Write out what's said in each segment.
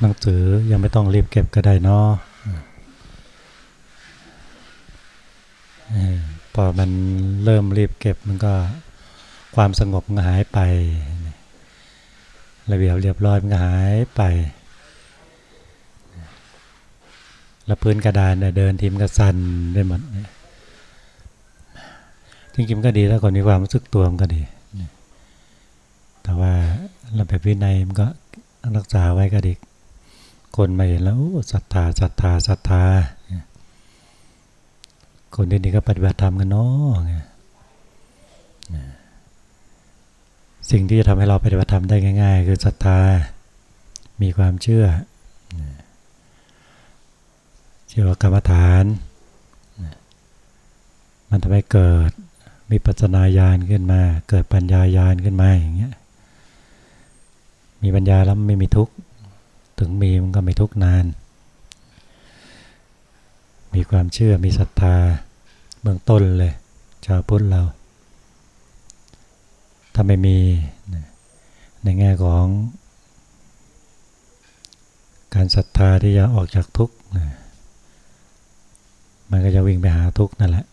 หนังสือยังไม่ต้องรีบเก็บก็ได้เนาะพอมันเริ่มรีบเก็บมันก็ความสงบมันหายไป ระเบียบเรียบร้อยมันก็หายไปแล้วพื้นกระดานเดินทีมก็สั่นได้หมดจริงๆก็ดีแล้วคนมีความรู้สึกตัวมันก็ดี แต่ว่าระเบียบวินัยมันก็ รักษาไว้ก็ดีคนมาเห็นแล้วศรัทธาศรัทธาศรัทธาคนที่นี่ก็ปฏิบัติธรรมกันเนาะสิ่งที่จะทำให้เราปฏิบัติธรรมได้ง่าย ๆ คือศรัทธา มีความเชื่อ เชื่อว่ากรรมฐาน มันทำให้เกิดมีปัจนาญาณขึ้นมา เกิดปัญญาญาณขึ้นมาอย่างเงี้ย มีปัญญาแล้วไม่มีทุกข์ถึงมีมันก็ไม่ทุกข์นาน มีความเชื่อมีศรัทธาเบื้องต้นเลยชาวพุทธเรา ถ้าไม่มีในแง่ของการศรัทธาที่จะออกจากทุกข์มันก็จะวิ่งไปหาทุกข์นั่นแหละ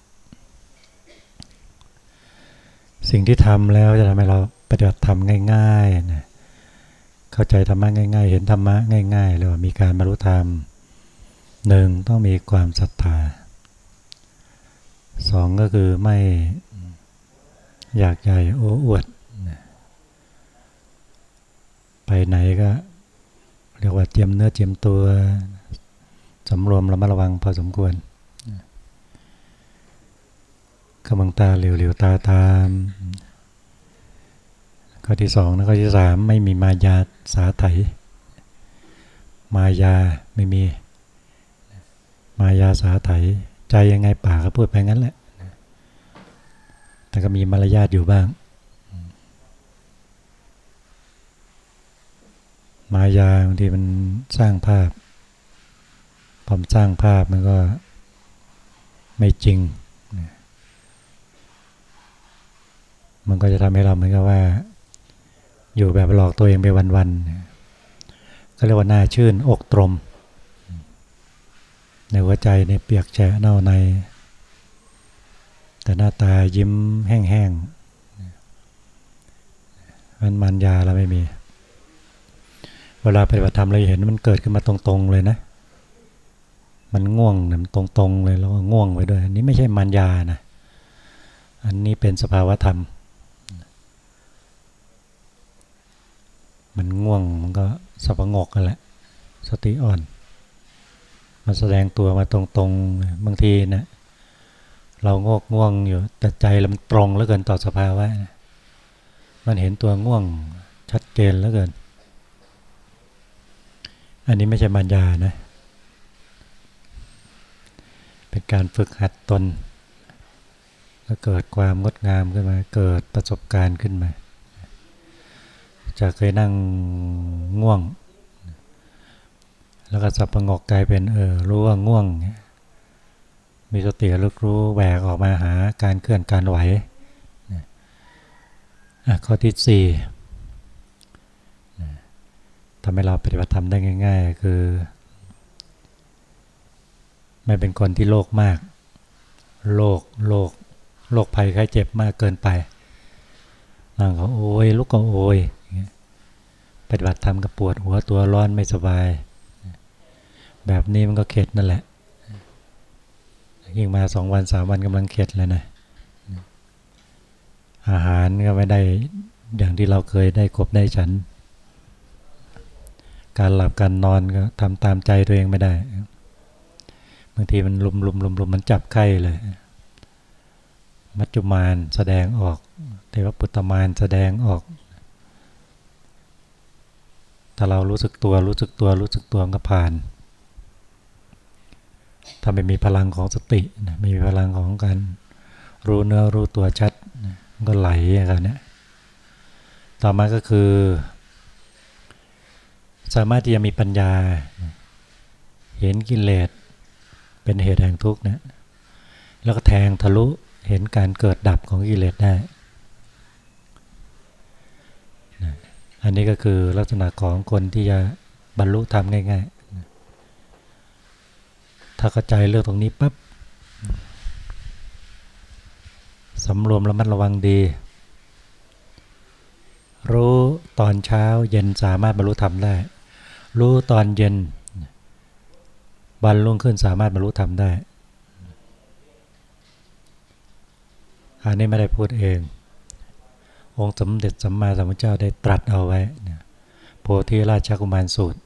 สิ่งที่ทำแล้วจะทำให้เราปฏิบัติธรรมง่ายๆนะ เข้าใจธรรมะง่าย ๆ เห็นธรรมะง่ายๆเลยว่ามีการบรรลุธรรมหนึ่งต้องมีความศรัทธาสองก็คือไม่อยากใหญ่โอ้อวด ไปไหนก็เรียกว่าเตรียมเนื้อเตรียมตัวสำรวมระมัดระวังพอสมควรกำลังตาเหลียวๆตาตาม ข้อที่สองนะข้อที่สามไม่มีมายาสาไถมายาไม่มี มายาสาไถใจยังไงป่ากก็พูดไปงั้นแหละแต่ก็มีมารยาทอยู่บ้าง มายาบางทีมันสร้างภาพพอมสร้างภาพมันก็ไม่จริง มันก็จะทำให้เราเหมือนกับว่า อยู่แบบหลอกตัวเองไปวันๆก็เรียกว่าหน้าชื่นอกตรม ในหัวใจในเปียกแฉะเน่าใน แต่หน้าตายิ้มแห้งๆมันมันยาเราไม่มี เวลาปฏิบัติธรรมเราเห็นมันเกิดขึ้นมาตรงๆเลยนะ มันง่วงนะตรงๆเลยแล้วก็ง่วงไปด้วย อันนี้ไม่ใช่มันยานะ อันนี้เป็นสภาวะธรรม มันง่วงมันก็สับงกกันแหละ สติอ่อน มันแสดงตัวมาตรงๆบางทีนะเรางกง่วงอยู่แต่ใจเรามันตรงแล้วเกินต่อสภาวะมันเห็นตัวง่วงชัดเจนแล้วเกิน อันนี้ไม่ใช่ปัญญานะ เป็นการฝึกหัดตนแล้วเกิดความงดงามขึ้นมา เกิดประสบการณ์ขึ้นมา จะเคยนั่งง่วง แล้วก็สับประงกกลายเป็นเออรู้ว่าง่วง มีสติรู้รู้แหวกออกมาหาการเคลื่อนการไหวข้อที่สี่ทำให้เราปฏิบัติธรรมได้ง่าย ๆ คือ ไม่เป็นคนที่โลกมาก โลกโลกโรคภัยไข้เจ็บมากเกินไปนั่งเขาโอยลุกก็โอย ปฏิบัติธรรมก็ปวดหัวตัวร้อนไม่สบาย แบบนี้มันก็เข็ดนั่นแหละยิ่งมาสองวันสามวันกำลังเข็ดเลยนะอาหารก็ไม่ได้อย่างที่เราเคยได้กบได้ฉัน การหลับการนอนก็ทำตามใจตัวเองไม่ได้บางทีมันลุมลุมลุมลุมมันจับไข้เลย มัจจุมานแสดงออกเทวปุตตมานแสดงออก ถ้าเรารู้สึกตัวรู้สึกตัวรู้สึกตัวก็ผ่าน ถ้าไม่มีพลังของสติไม่มีพลังของการรู้เนื้อรู้ตัวชัดก็ไหลกันเนี่ยต่อมาก็คือ สามารถที่จะมีปัญญา เห็นกิเลสเป็นเหตุแห่งทุกข์นี่แล้วก็แทงทะลุเห็นการเกิดดับของกิเลสได้ อันนี้ก็คือลักษณะของคนที่จะบรรลุธรรมง่าย ๆ ถ้าเข้าใจเรื่องตรงนี้ปั๊บสำรวมระมัดระวังดี รู้ตอนเช้าเย็นสามารถบรรลุธรรมได้ รู้ตอนเย็นวันรุ่งขึ้นสามารถบรรลุธรรมได้ อันนี้ไม่ได้พูดเอง องค์สมเด็จสัมมาสัมพุทธเจ้าได้ตรัสเอาไว้โพธิราชกุมารสูตร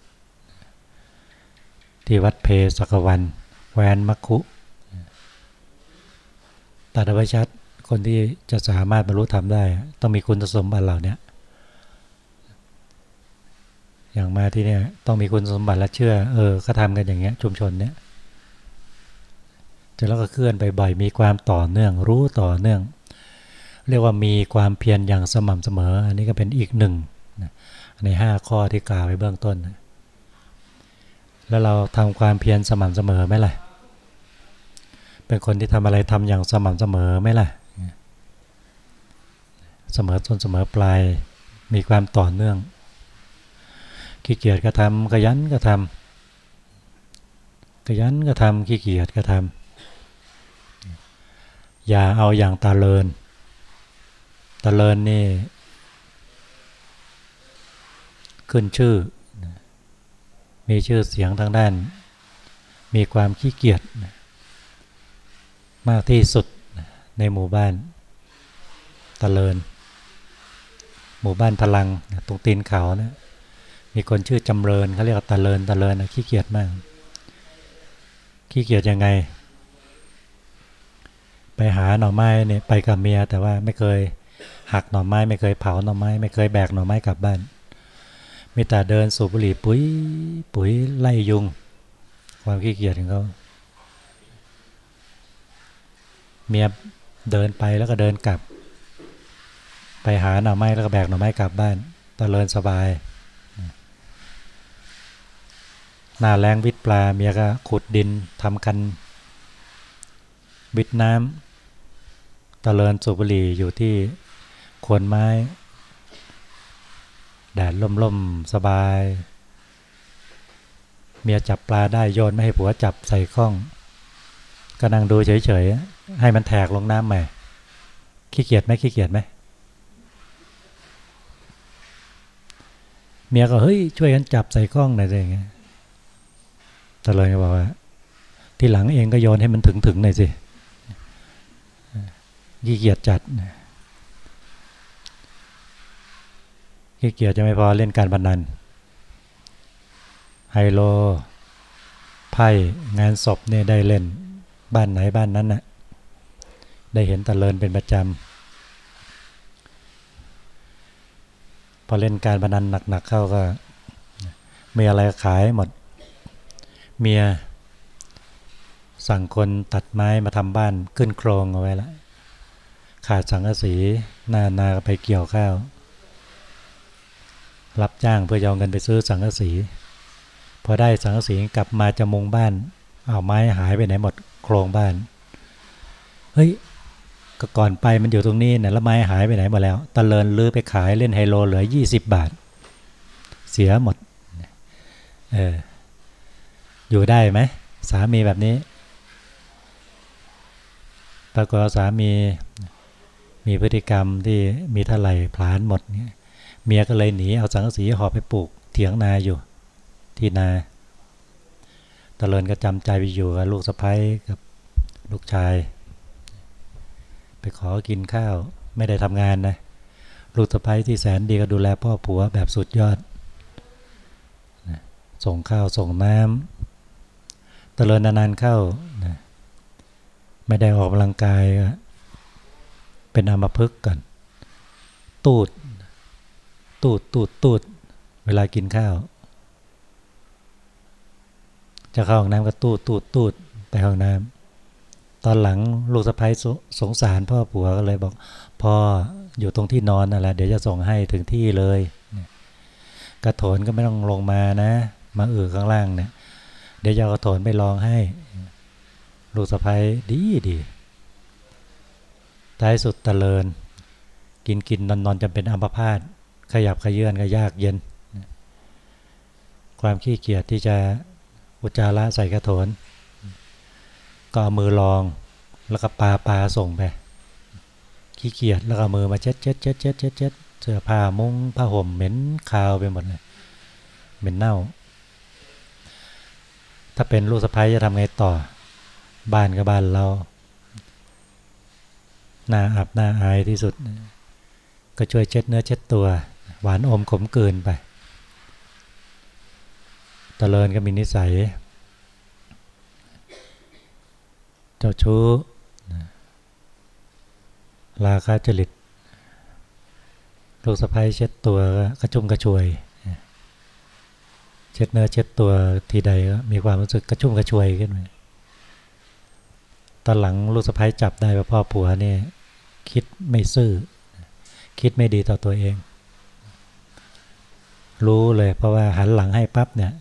ที่วัดเพสกวันแวนมัคคุตัดเอาไว้ชัดคนที่จะสามารถบรรลุธรรมได้ ต้องมีคุณสมบัติเหล่านี้อย่างมาที่เนี่ยต้องมีคุณสมบัติและเชื่อ เออเขาทำกันอย่างเงี้ย ชุมชนเนี้ยจะแล้วก็เคลื่อนไปบ่อยมีความต่อเนื่อง รู้ต่อเนื่อง เรียกว่ามีความเพียรอย่างสม่ำเสมอ อันนี้ก็เป็นอีกหนึ่งในห้าข้อที่กล่าวไว้เบื้องต้น แล้วเราทำความเพียรสม่ำเสมอไหมล่ะ เป็นคนที่ทำอะไรทำอย่างสม่ำเสมอไหมล่ะ เสมอต้นเสมอปลาย มีความต่อเนื่อง ขี้เกียจก็ทำขยันก็ทำขยันก็ทำขี้เกียจก็ทำอย่าเอาอย่างตาเลิน ตาเลินนี่ ขึ้นชื่อ มีชื่อเสียงทางด้าน มีความขี้เกียจมากที่สุดในหมู่บ้านตะเลิน หมู่บ้านพลังตรงตีนเขานะมีคนชื่อจำเริญเขาเรียกว่าตะเลินตะเลินนะขี้เกียจมาก ขี้เกียจยังไง ไปหาหน่อไม้เนี่ยไปกับเมียแต่ว่าไม่เคย หักหน่อไม้ไม่เคยเผาหน่อไม้ไม่เคยแบกหน่อไม้กลับบ้าน มีแต่เดินสูบบุหรี่ปุ๋ยปุ๋ยไล่ยุง ความขี้เกียจของเขาเมียเดินไปแล้วก็เดินกลับ ไปหาหน่อไม้แล้วก็แบกหน่อไม้กลับบ้านตะเลินสบายหน้าแรงวิทปลาเมียก็ขุดดินทำกันวิทน้ำตะเลินสุบุรีอยู่ที่ ควนไม้ แดดล่มๆ สบาย เมียจับปลาได้โยนไม่ให้ผัวจับใส่ข้องก็นั่งดูเฉยๆ ให้มันแทกลงน้ำใหม่ ขี้เกียจไหมขี้เกียจไหมเมียก็เฮ้ยช่วยกันจับใส่ข้องหน่อยสิไงตะเลยก็บอกว่า ที่หลังเองก็โยนให้มันถึงถึงหน่อยสิขี้เกียจจัด ขี้เกียจจะไม่พอเล่นการพนัน ไฮโล ไพ่ งานศพเนี่ยได้เล่น บ้านไหนบ้านนั้นน่ะ ได้เห็นตะเลินเป็นประจำ พอเล่นการพนันหนักๆเข้าก็ มีอะไรขายหมด เมียสั่งคนตัดไม้มาทำบ้านขึ้นโครงเอาไว้ล้วขาดสังกะสี นานาไปเกี่ยวข้าว รับจ้างเพื่อจะเอาเงินไปซื้อสังกะสี พอได้สังกะสีกลับมาจะมุงบ้านเอาไม้หายไปไหนหมดโครงบ้าน เฮ้ยก็ก่อนไปมันอยู่ตรงนี้เนี่ยแล้วไม้หายไปไหนหมดแล้วตะเลินลือไปขายเล่นไฮโลเหลือยี่สิบบาท เสียหมดเอออยู่ได้ไหมสามีแบบนี้ปรากฏสามีมีพฤติกรรมที่มีเท่าไหร่ผลานหมดเนี่ย เมียก็เลยหนีเอาสังกะสีหอบไปปลูกเถียงนาอยู่ ที่นาตะเลินก็จำใจไปอยู่กับลูกสะพ้ยกับลูกชาย ไปขอกินข้าวไม่ได้ทำงานนะลูกสะพ้ยที่แสนดีก็ดูแลพ่อผัวแบบสุดยอดส่งข้าวส่งน้ำตะเลินนานๆเข้านะไม่ได้ออกกำลังกาย เป็นอามพึกกัน ตูด ตูดตูดตูดเวลากินข้าว จะเข้าห้องน้ำก็ตูดตูดตูดไปห้องน้ำตอนหลังลูกสะพ้ายสงสารพ่อผัวก็เลยบอกพ่ออยู่ตรงที่นอนนั่นแหละเดี๋ยวจะส่งให้ถึงที่เลยกระโถนก็ไม่ต้องลงมานะ มาอือข้างล่างเนี่ยเดี๋ยวจะเอาโถนไปลองให้ ลูกสะพ้ยดีดีท้ายสุดตะเลิน กินกินนอนนอนจำเป็นอัมพาต ขยับขยื่นก็ยากเย็น ความขี้เกียจที่จะอุจจาระใส่กระโถน ก็เอามือลองแล้วก็ปาปาส่งไป ขี้เกียจแล้วก็มือมาเช็ดเช็ดเช็ดเช็ดเช็ดเช็ดเสื้อผ้ามุ้งผ้าห่มเหม็นคาวไปหมดเลยเหม็นเน่า ถ้าเป็นลูกสะใภ้จะทำไงต่อ บ้านกับบ้านเราหน้าอับหน้าอายที่สุด ก็ช่วยเช็ดเนื้อเช็ดตัว หวานอมขมเกินไปตะเลินก็มีนิสัย เจ้าชู้ราคาจริตลูกสะพ้ยเช็ดตัวกระชุ่มกระชวย เช็ดเนื้อเช็ดตัวทีใดก็มีความรู้สึกกระชุ่มกระชวยขึ้นมาตอนหลังลูกสะพ้ยจับได้ว่าพ่อผัวเนี่ยคิดไม่ซื่อ คิดไม่ดีต่อตัวเอง รู้เลย เพราะว่าหันหลังให้ปั๊บเนี่ย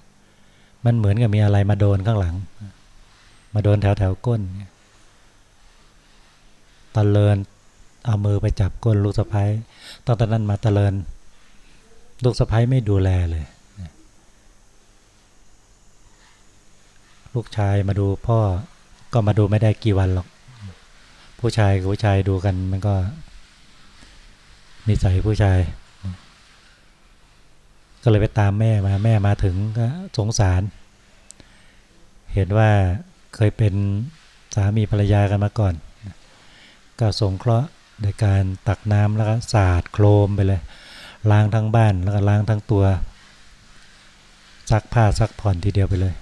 มันเหมือนกับมีอะไรมาโดนข้างหลัง มาโดนแถวแถวก้นตะเลินเอามือไปจับก้นลูกสะพ้ยตั้งแต่นั้นมาตะเลินลูกสะพ้ยไม่ดูแลเลยลูกชายมาดูพ่อก็มาดูไม่ได้กี่วันหรอก ผู้ชายกับผู้ชายดูกันมันก็นิสัยผู้ชาย ก็เลยไปตามแม่มาแม่มาถึงก็สงสาร เห็นว่าเคยเป็นสามีภรรยากันมาก่อน ก็สงเคราะห์โดยการตักน้ำแล้วก็สาดโครมไปเลย ล้างทั้งบ้านแล้วก็ล้างทั้งตัวซักผ้าซักผ่อนทีเดียวไปเลย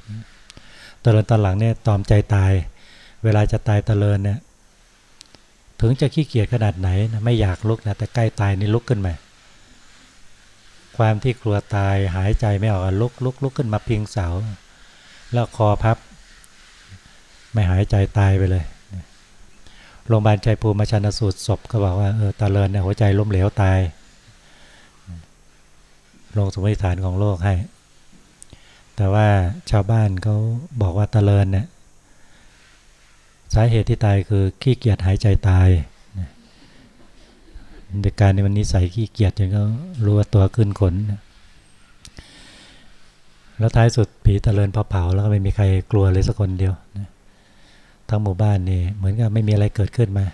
ตะเลินตอนหลังเนี่ยตอมใจตาย เวลาจะตายตะเลินเนี่ยถึงจะขี้เกียจขนาดไหนนะไม่อยากลุกนะแต่ใกล้ตายนี่ลุกขึ้นมา ความที่กลัวตายหายใจไม่ออกลุกลุกลุกขึ้นมาพิงเสา แล้วคอพับ ไม่หายใจตายไปเลยโรงพยาบาลใจภูมิมาชันสูตรศพก็บอกว่าเออตาเลินเนี่ยหัวใจล้มเหลวตายลงสมมติฐานของโลกให้ แต่ว่าชาวบ้านเขาบอกว่าตาเลินเนี่ยสาเหตุที่ตายคือขี้เกียจหายใจตาย ในการในวันนี้ใส่ขี้เกียจจนเขารู้ว่าตัวขึ้นขน แล้วท้ายสุดผีตะเลินพอเผาแล้วก็ไม่มีใครกลัวเลยสักคนเดียวนะทั้งหมู่บ้านนี่เหมือนกับไม่มีอะไรเกิดขึ้นมา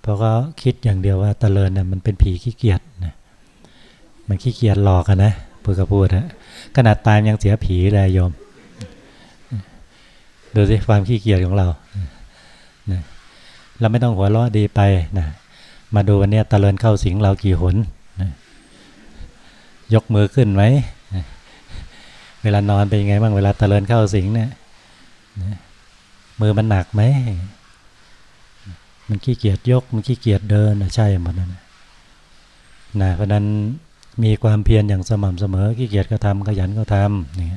เพราะก็คิดอย่างเดียวว่าตะเลินน่ะมันเป็นผีขี้เกียจนะมันขี้เกียจหลอกกันนะพูดกับพูดฮะขนาดตายยังเสียผีเลยโยมดูสิความขี้เกียจของเรานะเราไม่ต้องหัวเราะดีไปนะ มาดูวันนี้ตะเลินเข้าสิงเรากี่หนยกมือขึ้นไหม เวลานอนเป็นยังไงบ้างเวลาตะเลินเข้าสิงเนี่ยมือมันหนักไหม มันขี้เกียจยก มันขี้เกียจเดินใช่หมดนั่นนะเพราะนั้นมีความเพียรอย่างสม่ำเสมอขี้เกียจก็ทำขยันก็ทำนี่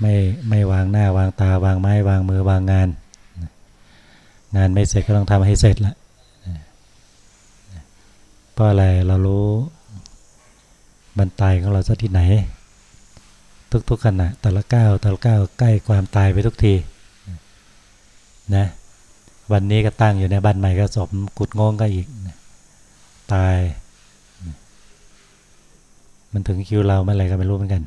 ไม่ไม่วางหน้าวางตาวางไม้วางมือวางงาน งานไม่เสร็จก็ต้องทำให้เสร็จละเพราะอะไรเรารู้บรรตายของเราซะที่ไหน ทุกๆขณะแต่ละก้าวแต่ละก้าวใกล้ความตายไปทุกทีนะวันนี้ก็ตั้งอยู่ในบ้านใหม่ก็สมกุดงงก็อีกตาย มันถึงคิวเราเมื่อไรก็ไม่รู้เหมือนกัน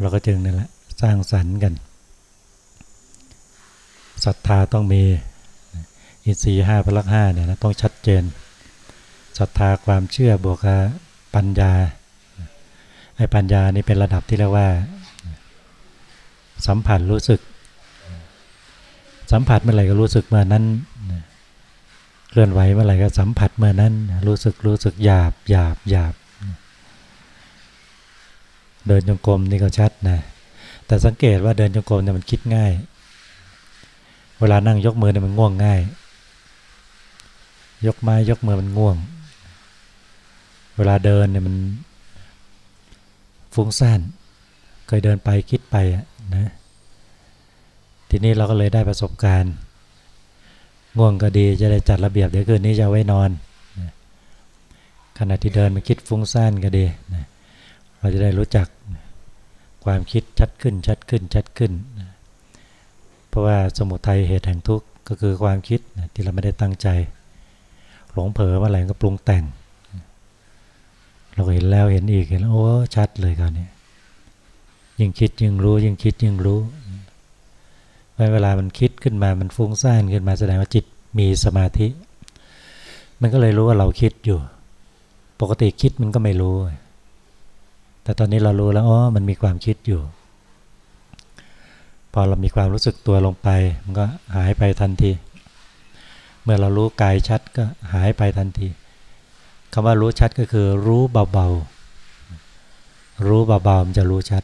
เราก็จึงนั่นแหละสร้างสรรค์กัน ศรัทธาต้องมีอินทรีย์ห้าพลักห้าเนี่ยนะต้องชัดเจนศรัทธาความเชื่อบวกกับปัญญาไอ้ปัญญานี่เป็นระดับที่เรียกว่า สัมผัสรู้สึก สัมผัสเมื่อไหร่ก็รู้สึกเมื่อนั้นเคลื่อนไหวเมื่อไหร่ก็สัมผัสเมื่อนั้น รู้สึกรู้สึกหยาบหยาบหยาบเดินจงกรมนี่ก็ชัดนะแต่สังเกตว่าเดินจงกรมเนี่ยมันคิดง่าย เวลานั่งยกมือเนี่ยมันง่วงง่าย ยกไม้ยกมือมันง่วง เวลาเดินเนี่ยมันฟุ้งซ่าน เคยเดินไปคิดไปนะ ทีนี้เราก็เลยได้ประสบการณ์ ง่วงก็ดีจะได้จัดระเบียบเดี๋ยวคืนนี้จะไว้นอนนะขณะที่เดินมาคิดฟุ้งซ่านก็ดีนะเราจะได้รู้จักความคิดชัดขึ้นชัดขึ้นชัดขึ้น ราะว่าสมุทัยเหตุแห่งทุกข์ก็คือความคิดที่เราไม่ได้ตั้งใจ หลงเผลอมื่อไรก็ปรุงแต่ง เราเห็นแล้วเห็นอีกเห็นโอ้ชัดเลยคราวนี้ยิ่งคิดยิ่งรู้ยิ่งคิดยิ่งรู้เวลามันคิดขึ้นมามันฟุ้งซ่านขึ้นมาแสดงว่าจิตมีสมาธิ มันก็เลยรู้ว่าเราคิดอยู่ ปกติคิดมันก็ไม่รู้ แต่ตอนนี้เรารู้แล้วอ๋อมันมีความคิดอยู่ พอเรามีความรู้สึกตัวลงไป มันก็หายไปทันที เมื่อเรารู้กายชัดก็หายไปทันทีคำว่ารู้ชัดก็คือรู้เบาๆ รู้เบาๆมันจะรู้ชัด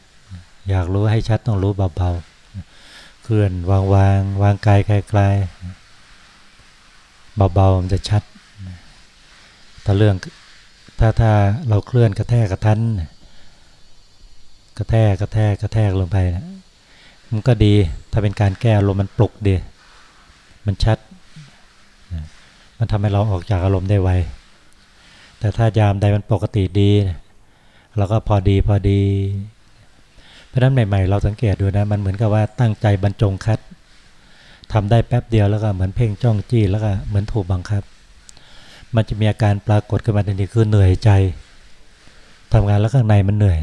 อยากรู้ให้ชัดต้องรู้เบาๆ เคลื่อนวางวางวางกายไกลๆเบาๆมันจะชัด ถ้าเรื่องถ้าถ้าเราเคลื่อนกระแทกกระทันกระแทกกระแทกกระแทกลงไปนะ มันก็ดีถ้าเป็นการแก้อารมณ์มันปลุกดีมันชัด มันทำให้เราออกจากอารมณ์ได้ไว แต่ถ้ายามใดมันปกติดี เราก็พอดีพอดี เพราะนั้นใหม่ ๆ เราสังเกตดูนะ มันเหมือนกับว่าตั้งใจบรรจงคัดทำได้แป๊บเดียวแล้วก็เหมือนเพ่งจ้องจี้แล้วก็เหมือนถูกบังคับ มันจะมีอาการปรากฏขึ้นมาทันทีคือเหนื่อยใจทำงานแล้วข้างในมันเหนื่อย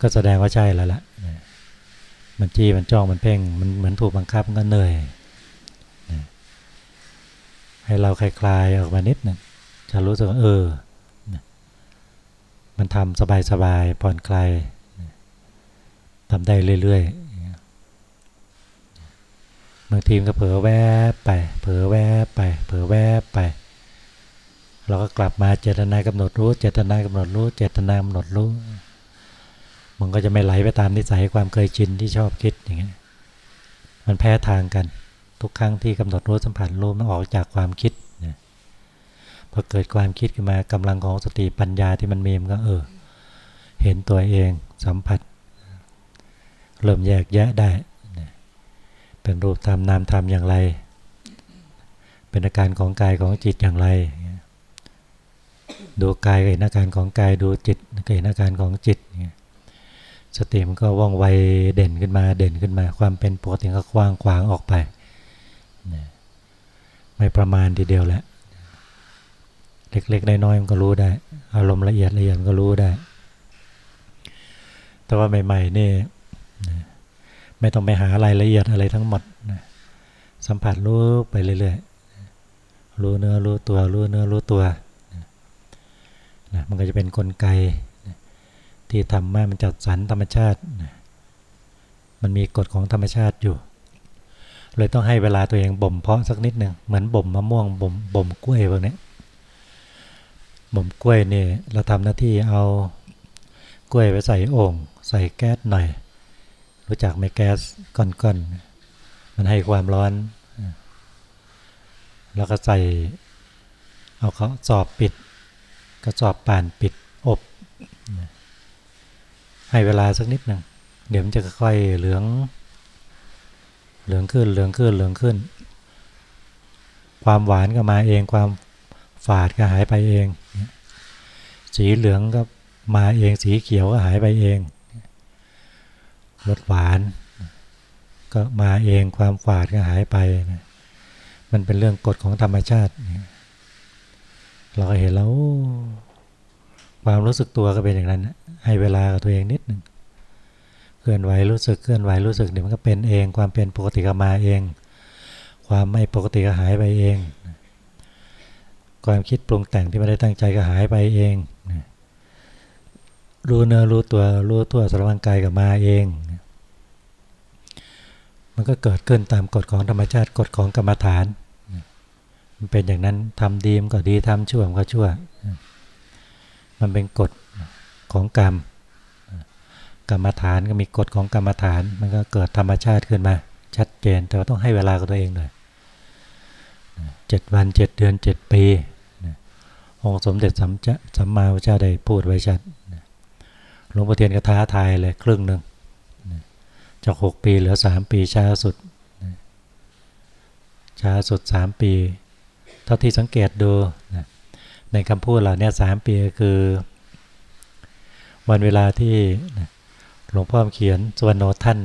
ก็แสดงว่าใช่แล้วล่ะมันจี้มันจ้องมันเพ่งมันเหมือนถูกบังคับมันก็เหนื่อยให้เราคลายๆออกมานิดนึงจะรู้สึกว่าเออ มันทำสบายๆผ่อนคลายทำได้เรื่อยๆบางทีมก็เผลอแวบไป เผลอแวบไป เผลอแวบไป เราก็กลับมาเจตนากำหนดรู้ เจตนากำหนดรู้ เจตนากำหนดรู้ มันก็จะไม่ไหลไปตามนิสัยความเคยชินที่ชอบคิดอย่างเงี้ยมันแพ้ทางกัน ทุกครั้งที่กำหนดรู้สัมผัสรู้มันออกจากความคิดนะพอเกิดความคิดขึ้นมากำลังของสติปัญญาที่มันมีมันก็เออ เห็นตัวเองสัมผัส เริ่มแยกแยะได้นะเป็นรูปธรรมนามธรรมอย่างไร เป็นอาการของกายของจิตอย่างไรดูกายเห็นอาการของกายดูจิตเห็นอาการของจิต สติมันก็ว่องไวเด่นขึ้นมาเด่นขึ้นมา ความเป็นปกติก็กว้างขวางออกไปไม่ประมาณทีเดียวแหละเล็กๆน้อยๆมันก็รู้ได้ อารมณ์ละเอียดละเอียดก็รู้ได้ แต่ว่าใหม่ๆนี่ไม่ต้องไปหารายละเอียดอะไรทั้งหมดสัมผัสรู้ไปเรื่อยๆรู้เนื้อรู้ตัวรู้เนื้อรู้ตัวนะมันก็จะเป็นนกลไก ที่ทำมามันจัดสรรธรรมชาติ มันมีกฎของธรรมชาติอยู่ เลยต้องให้เวลาตัวเองบ่มเพาะสักนิดหนึ่งเหมือนบ่มมะม่วงบ่มบ่มกล้วยพวกนี้บ่มกล้วยนี่เราทำหน้าที่เอากล้วยไปใส่โอ่งใส่แก๊สหน่อย รู้จักไหมแก๊สก้อนๆมันให้ความร้อน แล้วก็ใส่เอาเขาสอบปิด ก็สอบป่านปิด ให้เวลาสักนิดหนึ่งเดี๋ยวมันจะค่อยเหลือง เหลืองขึ้น เหลืองขึ้น เหลืองขึ้น ความหวานก็มาเอง ความฝาดก็หายไปเอง สีเหลืองก็มาเอง สีเขียวก็หายไปเองรสหวาน ก็มาเอง ความฝาดก็หายไป มันเป็นเรื่องกฎของธรรมชาติ เราก็เห็นแล้ว ความรู้สึกตัวก็เป็นอย่างนั้นนะ ให้เวลากับตัวเองนิดหนึ่งเคลื่อนไหวรู้สึกเคลื่อนไหวรู้สึกเดี๋ยวมันก็เป็นเอง ความเป็นปกติก็มาเอง ความไม่ปกติก็หายไปเอง ความคิดปรุงแต่งที่ไม่ได้ตั้งใจก็หายไปเองรู้เนื้อรู้ตัวรู้ตัวสารวังกายก็มาเอง มันก็เกิดขึ้นตามกฎของธรรมชาติกฎของกรรมฐาน มันเป็นอย่างนั้นทำดีมันก็ดีทำชั่วมันก็ชั่ว มันเป็นกฎ ของกรรม กรรมฐานก็มีกฎของกรรมฐาน มันก็เกิดธรรมชาติขึ้นมา ชัดเจนแต่ว่าต้องให้เวลากับตัวเองหน่อยเจ็ดวันเจ็ดเดือนเจ็ดปีองค์สมเด็จสัมจะสัมมาวิชาได้พูดไว้ชัดหลวงพ่อเทียนก็ท้าทายเลยครึ่งหนึ่งจากหกปีเหลือสามปีช้าสุดช้าสุดสามปี เท่าที่สังเกตดูในคำพูดเหล่านี้สามปีคือ วันเวลาที่หลวงพ่อเขียนสวนโนท่าน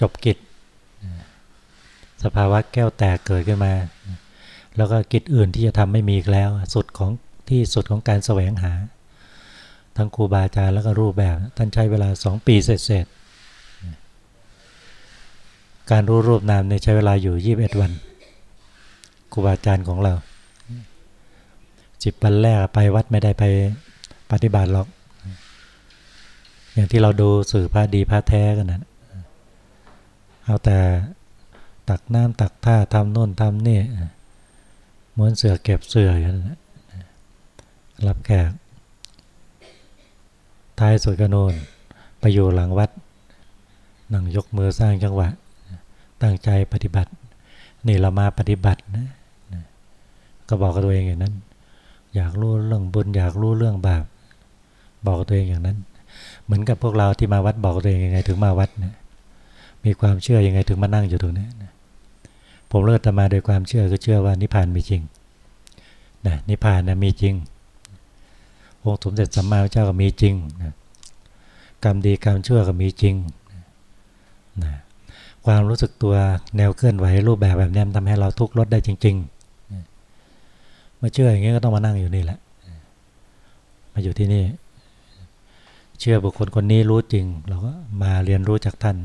จบกิจ สภาวะแก้วแตกเกิดขึ้นมา แล้วก็กิจอื่นที่จะทำไม่มีอีกแล้ว สุดของที่สุดของการแสวงหา ทั้งครูบาอาจารย์แล้วก็รูปแบบ ท่านใช้เวลาสองปีเสร็จการรู้รูปนามในใช้เวลาอยู่ยี่บเอ็ดวันครูบาอาจารย์ของเราสิบวันแรกไปวัดไม่ได้ไปปฏิบัติหรอก อย่างที่เราดูสื่อพระดีพระแท้กันนะเอาแต่ตักน้ำตักท่าทำโน่นทำนี่ม้วนเสือเก็บเสืออย่างนั้นรับแขกท้ายสุดกระโนนไปอยู่หลังวัดนั่งยกมือสร้างจังหวะ ตั้งใจปฏิบัติ นี่เรามาปฏิบัตินะก็บอกกับตัวเองอย่างนั้น อยากรู้เรื่องบุญอยากรู้เรื่องบาป บอกตัวเองอย่างนั้น เหมือนกับพวกเราที่มาวัดบอกตัวเองยังไงถึงมาวัดนี่ยมีความเชื่อยังไงถึงมานั่งอยู่ตรงนี้ผมเลิกมาโดยความเชื่อคือเชื่อว่านิพพานมีจริงนะนิพพานนะมีจริง องค์สมเด็จสัมมาสัมพุทธเจ้าก็มีจริงนะกรรมดีกรรมชั่วก็มีจริงนะความรู้สึกตัวแนวเคลื่อนไหวรูปแบบแบบนี้ทำให้เราทุกข์ลดได้จริงๆเมื่อเชื่ออย่างนี้ก็ต้องมานั่งอยู่นี่แหละ มาอยู่ที่นี่ เชื่อบุคคลคนนี้รู้จริง เราก็มาเรียนรู้จากท่าน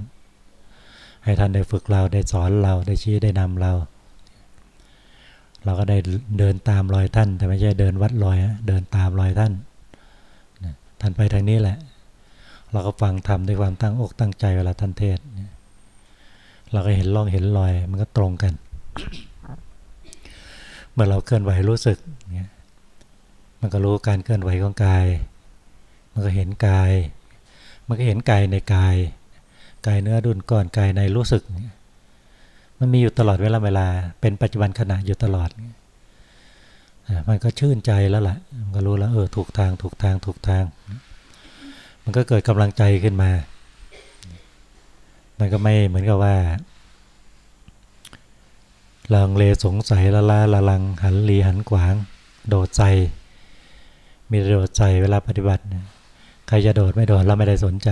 ให้ท่านได้ฝึกเราได้สอนเราได้ชี้ได้นำเรา เราก็ได้เดินตามรอยท่าน แต่ไม่ใช่เดินวัดรอยเดินตามรอยท่านท่านไปทางนี้แหละ เราก็ฟังทำด้วยความตั้งอกตั้งใจเวลาท่านเทศเราก็เห็นร่องเห็นรอยมันก็ตรงกัน เมื่อเราเคลื่อนไหวรู้สึกมันก็รู้การเคลื่อนไหวของกาย มันก็เห็นกาย มันก็เห็นกายในกาย กายเนื้อดุนก้อนกายในรู้สึก มันมีอยู่ตลอดเวลาเวลา เป็นปัจจุบันขณะอยู่ตลอด มันก็ชื่นใจแล้วแหละมันก็รู้แล้วเออถูกทางถูกทางถูกทาง มันก็เกิดกำลังใจขึ้นมา มันก็ไม่เหมือนกับว่าลังเลสงสัยละลาละลังหันลีหันขวาง โดดใจ มีโดดใจเวลาปฏิบัติ ใครจะโดดไม่โดดเราไม่ได้สนใจ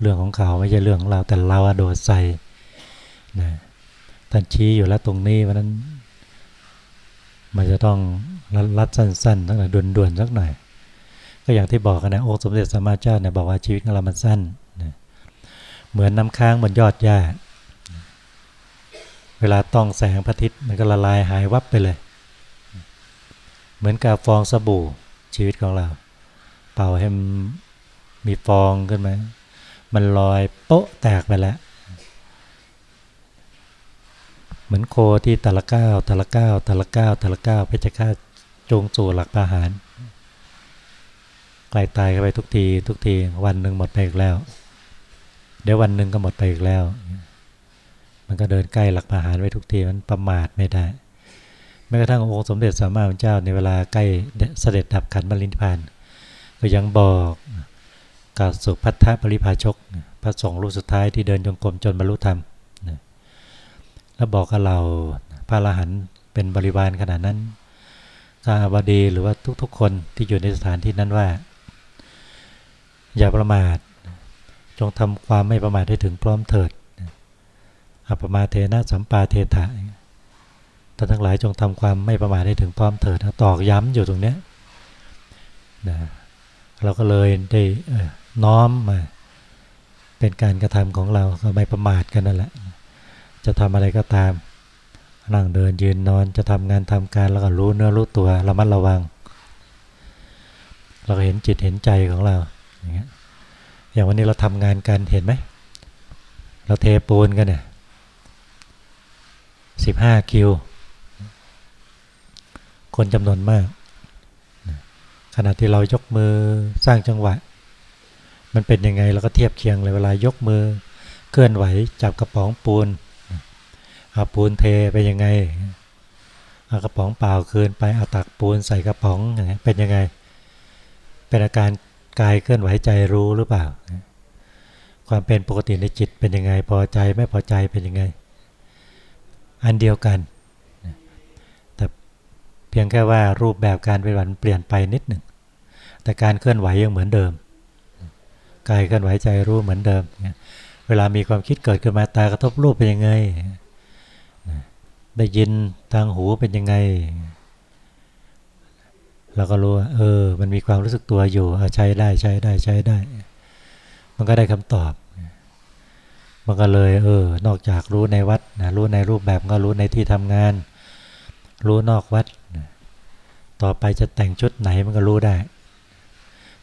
เรื่องของเขาไม่ใช่เรื่องของเราแต่เราโดดใส่นะท่านชี้อยู่แล้วตรงนี้เพราะนั้น มันจะต้องรัดสั้นๆตั้งแต่ด่วนๆสักหน่อยก็อย่างที่บอกกันนะโอ้สมเด็จสมมาเจ้าเนี่ยบอกว่าชีวิตของเรามันสั้นนะเหมือนน้ำค้างบนยอดหญ้า เวลาต้องแสงพระอาทิตย์มันก็ละลายหายวับไปเลย เหมือนกับฟองสบู่ชีวิตของเรา เป่าให้ มีฟองขึ้นมา มันลอยโป๊ะแตกไปแล้ว เหมือนโคที่ตะละก้าวตะละก้าวตะละก้าวตะละก้าวเพชฌฆาตจงสู่หลักประหารกลายตายไปทุกที ทุกที วันหนึ่งหมดไปอีกแล้ว เดี๋ยววันหนึ่งก็หมดไปอีกแล้ว มันก็เดินใกล้หลักประหารไปทุกทีมันประมาทไม่ได้แม้กระทั่งองค์สมเด็จสัมมาสัมพุทธเจ้าในเวลาใกล้เสด็จดับขันบริณิพานก็ยังบอก กาสุพัทธปริภาชก พระสงฆ์รูปสุดท้ายที่เดินจงกรมจนบรรลุธรรมแล้วบอกกับเราพระอรหันต์เป็นบริวารขนาดนั้นกาบดีหรือว่าทุกๆ คนที่อยู่ในสถานที่นั้นว่า อย่าประมาท จงทำความไม่ประมาทให้ถึงพร้อมเถิดอัปมาเทนะสัมปาเทถะท่านทั้งหลายจงทำความไม่ประมาทให้ถึงพร้อมเถิดตอกย้ำอยู่ตรงนี้นะเราก็เลยได้ น้อมมา เป็นการกระทำของเราก็ไม่ประมาทกันนั่นแหละ จะทำอะไรก็ตามนั่งเดินยืนนอนจะทำงานทำการแล้วก็รู้เนื้อรู้ตัวระมัดระวัง เราก็เห็นจิตเห็นใจของเราอย่างเงี้ยอย่างวันนี้เราทำงานกันเห็นไหมเราเทปูนกันเนี่ยสิบห้าคิว คนจำนวนมาก ขณะที่เรายกมือสร้างจังหวะ มันเป็นยังไงเราก็เทียบเคียงเลยเวลายกมือ เคลื่อนไหวจับกระป๋องปูนเอาปูนเทไปยังไงเอากระป๋องเปล่าคืนไปเอาตักปูนใส่กระป๋องอย่างเป็นยังไง เป็นอาการกายเคลื่อนไหวใจรู้หรือเปล่า ความเป็นปกติในจิตเป็นยังไง พอใจไม่พอใจเป็นยังไง อันเดียวกัน แต่เพียงแค่ว่ารูปแบบการปฏิบัติเปลี่ยนไปนิดหนึ่งแต่การเคลื่อนไหวยังเหมือนเดิม กายเคลื่อนไหวใจรู้เหมือนเดิมเวลามีความคิดเกิดขึ้นมาตากระทบรูปเป็นยังไง ได้ยินทางหูเป็นยังไง เราก็รู้ว่าเออ มันมีความรู้สึกตัวอยู่ใช้ได้ใช้ได้ใช้ได้ มันก็ได้คำตอบ มันก็เลยเออ นอกจากรู้ในวัดนะรู้ในรูปแบบก็รู้ในที่ทำงาน รู้นอกวัดนะต่อไปจะแต่งชุดไหนมันก็รู้ได้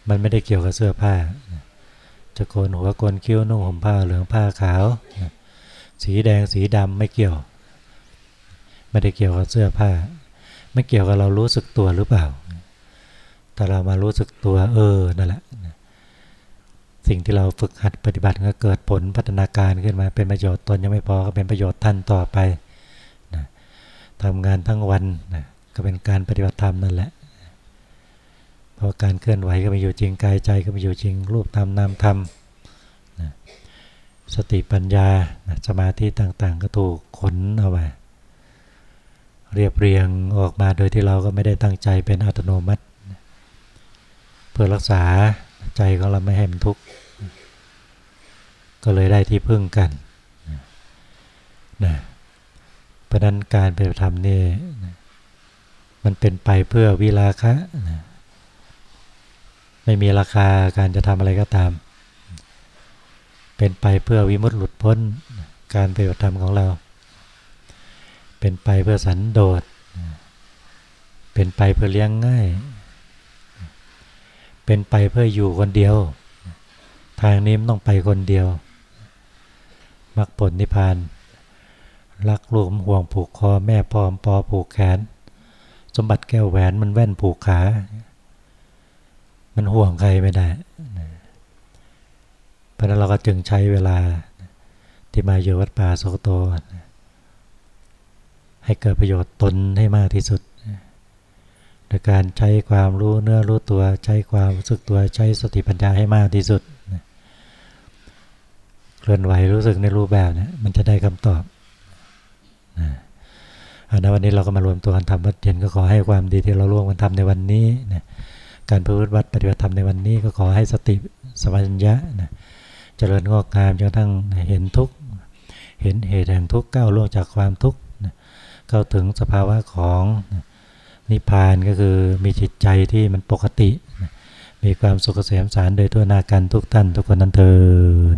มันไม่ได้เกี่ยวกับเสื้อผ้านะ จะโกนหัวโกนคิ้วนุ่งห่มผ้าเหลืองผ้าขาว สีแดงสีดำไม่เกี่ยว ไม่ได้เกี่ยวกับเสื้อผ้า ไม่เกี่ยวกับเรารู้สึกตัวหรือเปล่า แต่เรามารู้สึกตัวเออนั่นแหละสิ่งที่เราฝึกหัดปฏิบัติก็เกิดผลพัฒนาการขึ้นมาเป็นประโยชน์ตนยังไม่พอก็เป็นประโยชน์ท่านต่อไปนะทำงานทั้งวันนะก็เป็นการปฏิบัติธรรมนั่นแหละ พราะการเคลื่อนไหวก็มีอยู่จริงกายใจก็มีอยู่จริงรูปธรรมนามธรรมนะสติปัญญานะสมาธิต่างๆ ก็ถูกขนเอาไว้เรียบเรียงออกมาโดยที่เราก็ไม่ได้ตั้งใจเป็นอัตโนมัติ เพื่อรักษาใจของเราไม่ให้มันทุกข์ก็เลยได้ที่พึ่งกันนะเพราะนั้นการปฏิบัติธรรมนี่มันเป็นไปเพื่อวิลาคะนะ ไม่มีราคาการจะทำอะไรก็ตาม เป็นไปเพื่อวิมุตติหลุดพ้นการปฏิบัติธรรมของเรา เป็นไปเพื่อสันโดษ เป็นไปเพื่อเลี้ยงง่าย เป็นไปเพื่ออยู่คนเดียว ทางนี้มันต้องไปคนเดียวมรรคผลนิพพานรักลูกห่วงผูกคอแม่พอมปอผูกแขน สมบัติแก้วแหวนมันแว่นผูกขา มันห่วงใครไม่ได้ เพราะนั้นเราก็จึงใช้เวลาที่มาอยู่วัดป่าโสโต ให้เกิดประโยชน์ตนให้มากที่สุด โดยการใช้ความรู้เนื้อรู้ตัวใช้ความรู้สึกตัวใช้สติปัญญาให้มากที่สุด เคลื่อนไหวรู้สึกในรูปแบบเนี่ยมันจะได้คำตอบอันนั้นวันนี้เราก็มารวมตัวกันทำวัดเย็นก็ขอให้ความดีที่เราร่วมกันทำในวันนี้นะ การพูดวัดปฏิบัติธรรมในวันนี้ก็ขอให้สติสมัญญะนะเจริญงอกงามจนกระทั่งเห็นทุกข์เห็นเหตุแห่งทุกข์ก้าวล่วงจากความทุกข์เข้าถึงสภาวะของนิพพานก็คือมีจิตใจที่มันปกติ มีความสุขเกษมสารโดยทั่วหน้ากันทุกท่านทุกคนนั้นเถิด